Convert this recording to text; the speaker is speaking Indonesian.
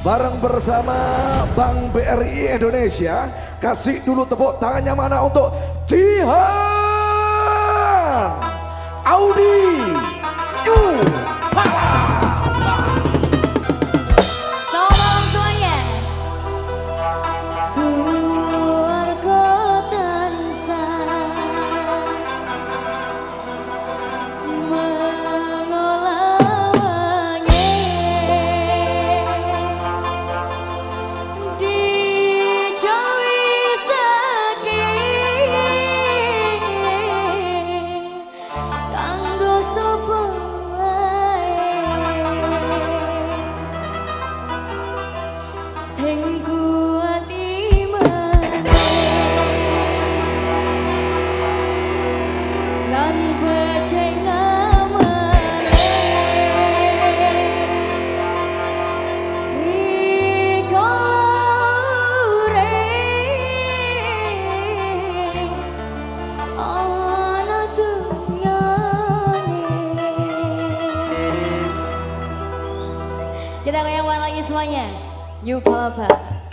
bareng bersama Bank BRI Indonesia. Kasih dulu tepuk tangannya mana untuk Jihan Audi Kita goyang lagi semuanya. Yuk, Palapa.